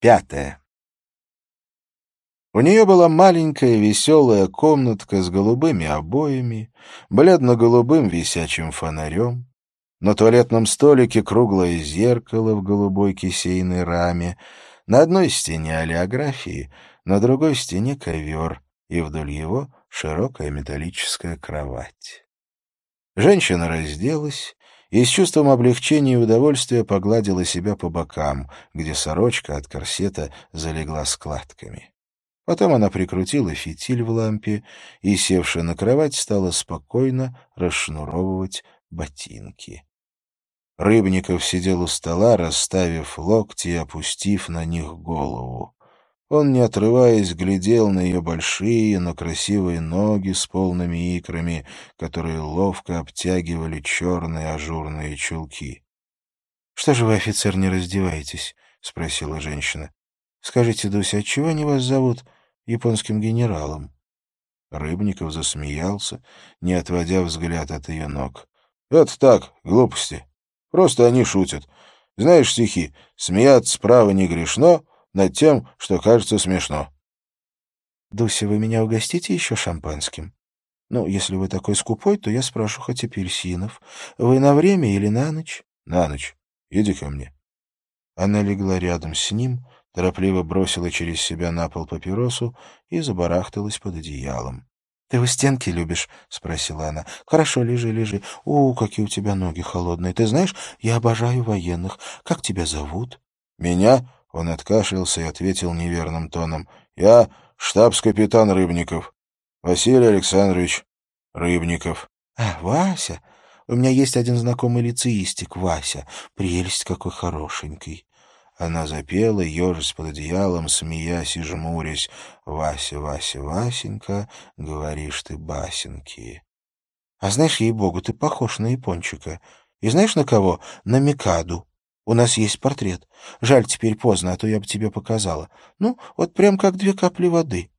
Пятое. У нее была маленькая веселая комнатка с голубыми обоями, бледно-голубым висячим фонарем. На туалетном столике круглое зеркало в голубой кисейной раме. На одной стене олеографии, на другой стене ковер, и вдоль его широкая металлическая кровать. Женщина разделась и с чувством облегчения и удовольствия погладила себя по бокам, где сорочка от корсета залегла складками. Потом она прикрутила фитиль в лампе и, севши на кровать, стала спокойно расшнуровывать ботинки. Рыбников сидел у стола, расставив локти и опустив на них голову. Он, не отрываясь, глядел на ее большие, но красивые ноги с полными икрами, которые ловко обтягивали черные ажурные чулки. — Что же вы, офицер, не раздеваетесь? — спросила женщина. — Скажите, Дуся, отчего они вас зовут японским генералом. Рыбников засмеялся, не отводя взгляд от ее ног. — Это так, глупости. Просто они шутят. Знаешь стихи «Смеяться справа не грешно» над тем, что кажется смешно. — Дуся, вы меня угостите еще шампанским? Ну, если вы такой скупой, то я спрошу хоть апельсинов. Вы на время или на ночь? — На ночь. Иди ко мне. Она легла рядом с ним, торопливо бросила через себя на пол папиросу и забарахталась под одеялом. — Ты у стенки любишь? — спросила она. — Хорошо, лежи, лежи. У, какие у тебя ноги холодные. Ты знаешь, я обожаю военных. Как тебя зовут? — Меня? — он откашлялся и ответил неверным тоном. — Я штабс-капитан Рыбников. Василий Александрович Рыбников. — А, Вася? У меня есть один знакомый лицеистик, Вася. Прелесть какой хорошенький. Она запела, ежась под одеялом, смеясь и жмурясь. «Вася, Вася, Васенька, говоришь ты басенки». «А знаешь, ей-богу, ты похож на япончика. И знаешь на кого? На Микаду. У нас есть портрет. Жаль, теперь поздно, а то я бы тебе показала. Ну, вот прям как две капли воды».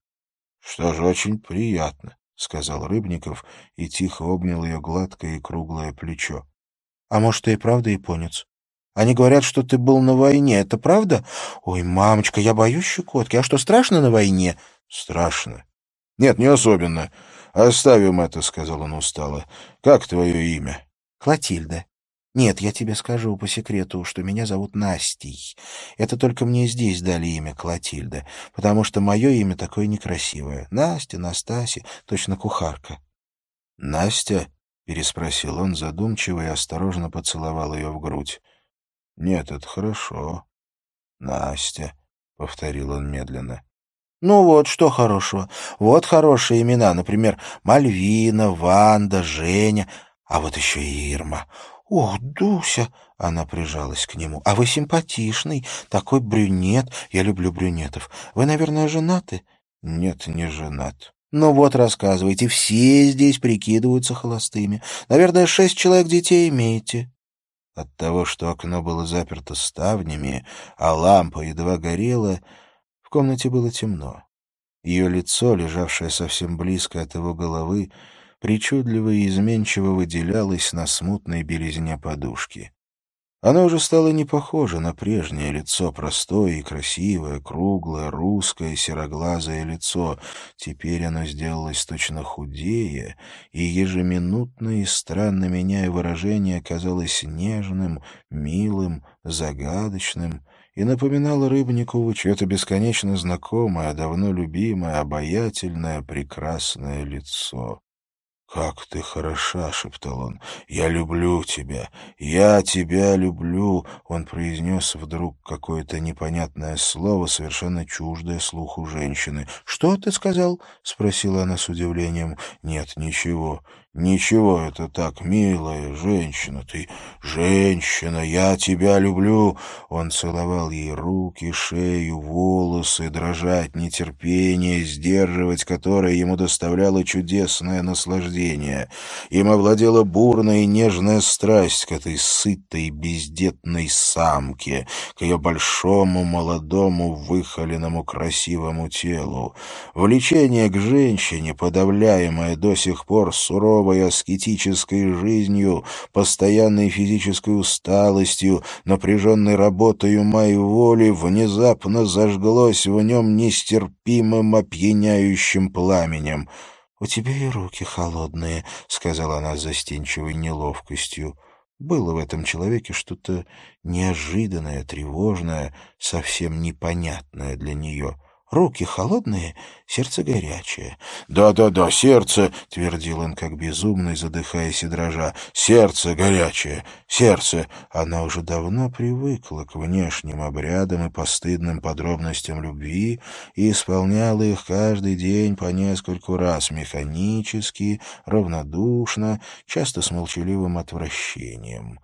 «Что же, очень приятно», — сказал Рыбников и тихо обнял ее гладкое и круглое плечо. «А может, ты и правда японец?» Они говорят, что ты был на войне. Это правда? Ой, мамочка, я боюсь щекотки. А что, страшно на войне? Страшно. Нет, не особенно. Оставим это, — сказал он устало. Как твое имя? Клотильда. Нет, я тебе скажу по секрету, что меня зовут Настей. Это только мне здесь дали имя Клотильда, потому что мое имя такое некрасивое. Настя, Настасья, точно кухарка. Настя? — переспросил он задумчиво и осторожно поцеловал ее в грудь. Нет, это хорошо. Настя, — повторил он медленно. Ну вот, что хорошего. Вот хорошие имена, например, Мальвина, Ванда, Женя, а вот еще и Ирма. Ох, Дуся, — она прижалась к нему, — а вы симпатичный, такой брюнет. Я люблю брюнетов. Вы, наверное, женаты? Нет, не женат. Ну вот, рассказывайте, все здесь прикидываются холостыми. Наверное, шесть человек детей имеете. От того, что окно было заперто ставнями, а лампа едва горела, в комнате было темно. Ее лицо, лежавшее совсем близко от его головы, причудливо и изменчиво выделялось на смутной белизне подушки. Оно уже стало не похоже на прежнее лицо, простое и красивое, круглое, русское, сероглазое лицо. Теперь оно сделалось точно худее, и ежеминутно и странно меняя выражение, казалось нежным, милым, загадочным и напоминало Рыбникову чье-то бесконечно знакомое, давно любимое, обаятельное, прекрасное лицо. «Как ты хороша!» — шептал он. «Я люблю тебя! Я тебя люблю!» Он произнес вдруг какое-то непонятное слово, совершенно чуждое слуху женщины. «Что ты сказал?» — спросила она с удивлением. «Нет, ничего. «Ничего, это так, милая женщина, ты женщина, я тебя люблю!» Он целовал ей руки, шею, волосы, дрожать нетерпение, сдерживать которое ему доставляло чудесное наслаждение. Им овладела бурная и нежная страсть к этой сытой, бездетной самке, к ее большому, молодому, выхоленному, красивому телу. Влечение к женщине, подавляемое до сих пор сурово суровой аскетической жизнью, постоянной физической усталостью, напряженной работой ума и воли, внезапно зажглось в нем нестерпимым опьяняющим пламенем. — У тебя и руки холодные, — сказала она с застенчивой неловкостью. Было в этом человеке что-то неожиданное, тревожное, совсем непонятное для нее — Руки холодные, сердце горячее. «Да-да-да, сердце!» — твердил он, как безумный, задыхаясь и дрожа. «Сердце горячее! Сердце!» Она уже давно привыкла к внешним обрядам и постыдным подробностям любви и исполняла их каждый день по нескольку раз механически, равнодушно, часто с молчаливым отвращением.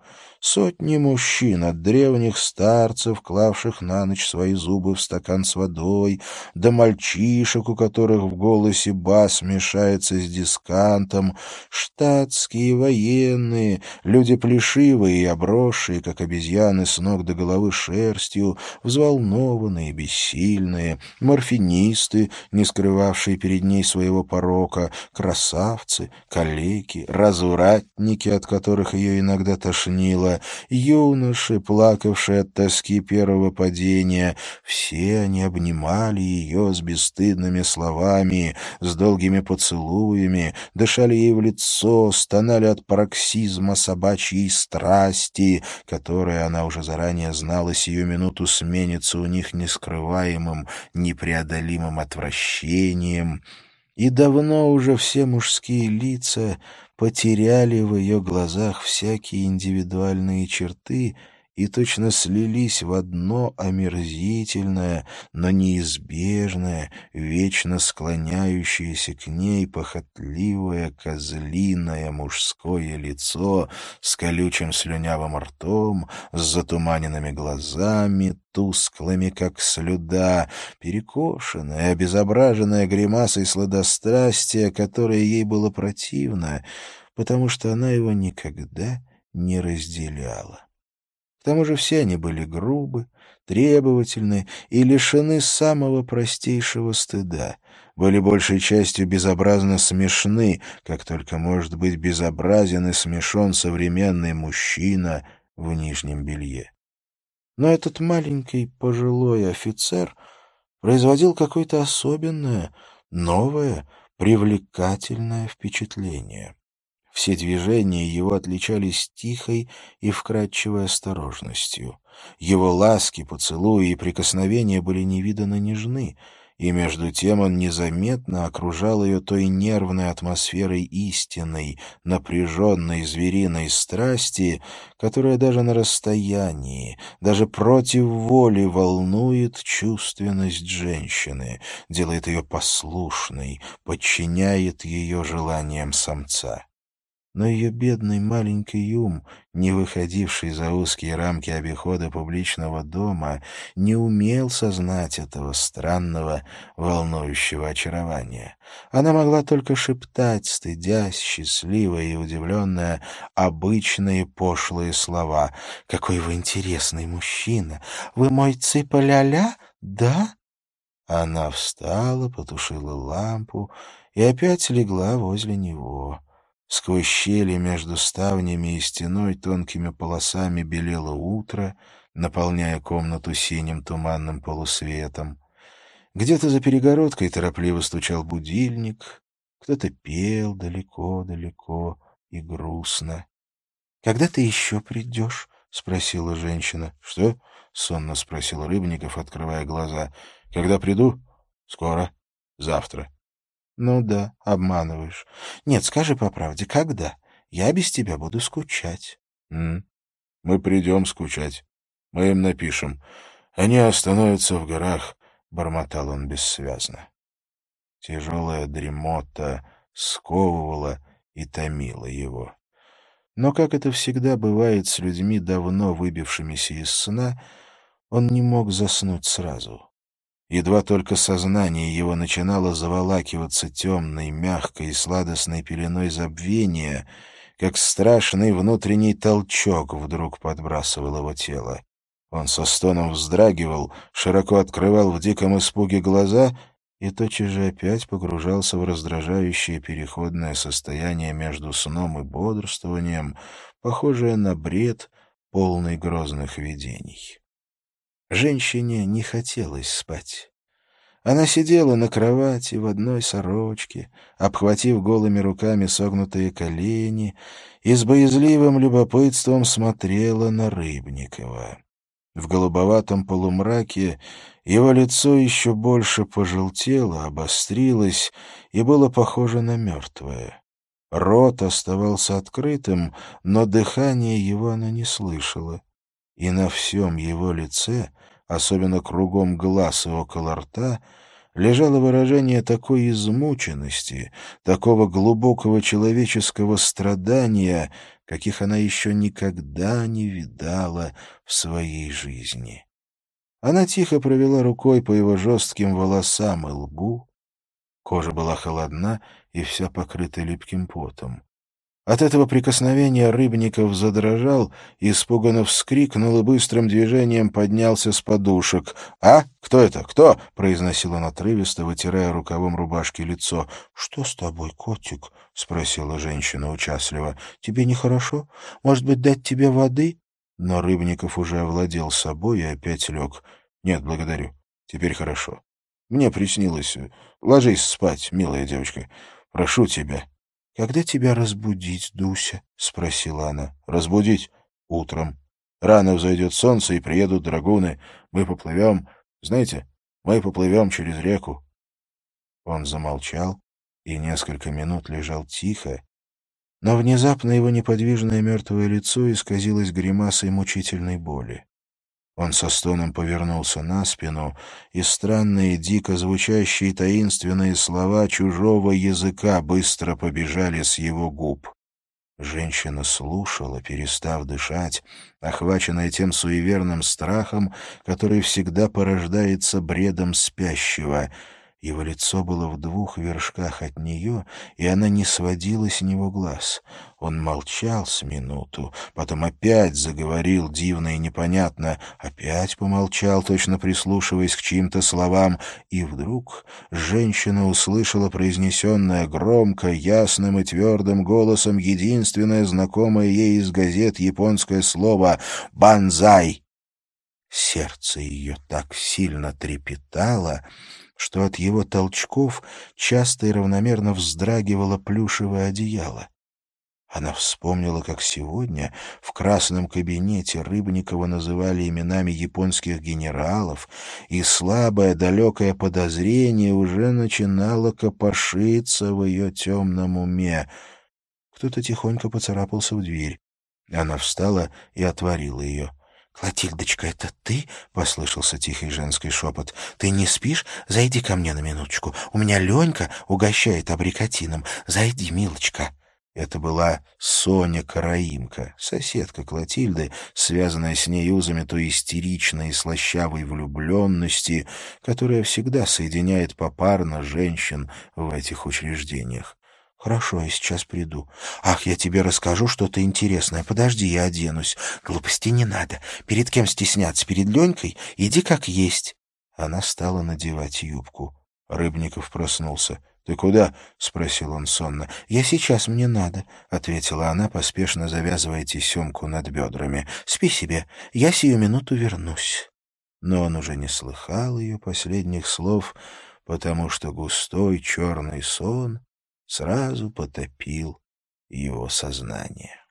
Сотни мужчин, от древних старцев, клавших на ночь свои зубы в стакан с водой, до мальчишек, у которых в голосе бас мешается с дискантом, штатские, военные, люди плешивые и обросшие, как обезьяны с ног до головы шерстью, взволнованные, бессильные, морфинисты, не скрывавшие перед ней своего порока, красавцы, калеки, развратники, от которых ее иногда тошнило, юноши, плакавшие от тоски первого падения, все они обнимали ее с бесстыдными словами, с долгими поцелуями, дышали ей в лицо, стонали от пароксизма собачьей страсти, которая, она уже заранее знала, сию минуту сменится у них нескрываемым, непреодолимым отвращением, и давно уже все мужские лица потеряли в ее глазах всякие индивидуальные черты и точно слились в одно омерзительное, но неизбежное, вечно склоняющееся к ней похотливое козлиное мужское лицо с колючим слюнявым ртом, с затуманенными глазами, тусклыми, как слюда, перекошенная, обезображенная гримасой сладострастия, которое ей было противно, потому что она его никогда не разделяла. К тому же все они были грубы, требовательны и лишены самого простейшего стыда, были большей частью безобразно смешны, как только может быть безобразен и смешон современный мужчина в нижнем белье. Но этот маленький пожилой офицер производил какое-то особенное, новое, привлекательное впечатление. Все движения его отличались тихой и вкрадчивой осторожностью. Его ласки, поцелуи и прикосновения были невиданно нежны, и между тем он незаметно окружал ее той нервной атмосферой истинной, напряженной звериной страсти, которая даже на расстоянии, даже против воли волнует чувственность женщины, делает ее послушной, подчиняет ее желаниям самца но ее бедный маленький ум, не выходивший за узкие рамки обихода публичного дома, не умел сознать этого странного, волнующего очарования. Она могла только шептать, стыдясь, счастливая и удивленная, обычные пошлые слова. «Какой вы интересный мужчина! Вы мой цыпа-ля-ля, да?» Она встала, потушила лампу и опять легла возле него. Сквозь щели между ставнями и стеной тонкими полосами белело утро, наполняя комнату синим туманным полусветом. Где-то за перегородкой торопливо стучал будильник, кто-то пел далеко-далеко и грустно. — Когда ты еще придешь? — спросила женщина. — Что? — сонно спросил Рыбников, открывая глаза. — Когда приду? — Скоро. Завтра. Ну да, обманываешь. Нет, скажи по правде, когда? Я без тебя буду скучать. М Мы придем скучать. Мы им напишем. Они остановятся в горах, — бормотал он бессвязно. Тяжелая дремота сковывала и томила его. Но, как это всегда бывает с людьми, давно выбившимися из сна, он не мог заснуть сразу. Едва только сознание его начинало заволакиваться темной, мягкой и сладостной пеленой забвения, как страшный внутренний толчок вдруг подбрасывал его тело. Он со стоном вздрагивал, широко открывал в диком испуге глаза и тотчас же опять погружался в раздражающее переходное состояние между сном и бодрствованием, похожее на бред, полный грозных видений. Женщине не хотелось спать. Она сидела на кровати в одной сорочке, обхватив голыми руками согнутые колени, и с боязливым любопытством смотрела на Рыбникова. В голубоватом полумраке его лицо еще больше пожелтело, обострилось и было похоже на мертвое. Рот оставался открытым, но дыхание его она не слышала. И на всем его лице, особенно кругом глаз и около рта, лежало выражение такой измученности, такого глубокого человеческого страдания, каких она еще никогда не видала в своей жизни. Она тихо провела рукой по его жестким волосам и лбу. Кожа была холодна и вся покрыта липким потом. От этого прикосновения Рыбников задрожал, испуганно вскрикнул и быстрым движением поднялся с подушек. «А? Кто это? Кто?» — произносил он отрывисто, вытирая рукавом рубашки лицо. «Что с тобой, котик?» — спросила женщина участливо. «Тебе нехорошо? Может быть, дать тебе воды?» Но Рыбников уже овладел собой и опять лег. «Нет, благодарю. Теперь хорошо. Мне приснилось. Ложись спать, милая девочка. Прошу тебя». «Когда тебя разбудить, Дуся?» — спросила она. «Разбудить? Утром. Рано взойдет солнце, и приедут драгуны. Мы поплывем. Знаете, мы поплывем через реку». Он замолчал и несколько минут лежал тихо, но внезапно его неподвижное мертвое лицо исказилось гримасой мучительной боли. Он со стоном повернулся на спину, и странные, дико звучащие таинственные слова чужого языка быстро побежали с его губ. Женщина слушала, перестав дышать, охваченная тем суеверным страхом, который всегда порождается бредом спящего — его лицо было в двух вершках от нее, и она не сводила с него глаз. Он молчал с минуту, потом опять заговорил дивно и непонятно, опять помолчал, точно прислушиваясь к чьим-то словам, и вдруг женщина услышала произнесенное громко, ясным и твердым голосом единственное знакомое ей из газет японское слово «банзай». Сердце ее так сильно трепетало, что от его толчков часто и равномерно вздрагивало плюшевое одеяло. Она вспомнила, как сегодня в красном кабинете Рыбникова называли именами японских генералов, и слабое далекое подозрение уже начинало копошиться в ее темном уме. Кто-то тихонько поцарапался в дверь. Она встала и отворила ее. «Клотильдочка, это ты?» — послышался тихий женский шепот. «Ты не спишь? Зайди ко мне на минуточку. У меня Ленька угощает абрикотином. Зайди, милочка». Это была Соня Караимка, соседка Клотильды, связанная с ней узами той истеричной и слащавой влюбленности, которая всегда соединяет попарно женщин в этих учреждениях. «Хорошо, я сейчас приду. Ах, я тебе расскажу что-то интересное. Подожди, я оденусь. Глупости не надо. Перед кем стесняться? Перед Ленькой? Иди как есть». Она стала надевать юбку. Рыбников проснулся. «Ты куда?» — спросил он сонно. «Я сейчас, мне надо», — ответила она, поспешно завязывая тесемку над бедрами. «Спи себе. Я сию минуту вернусь». Но он уже не слыхал ее последних слов, потому что густой черный сон сразу потопил его сознание.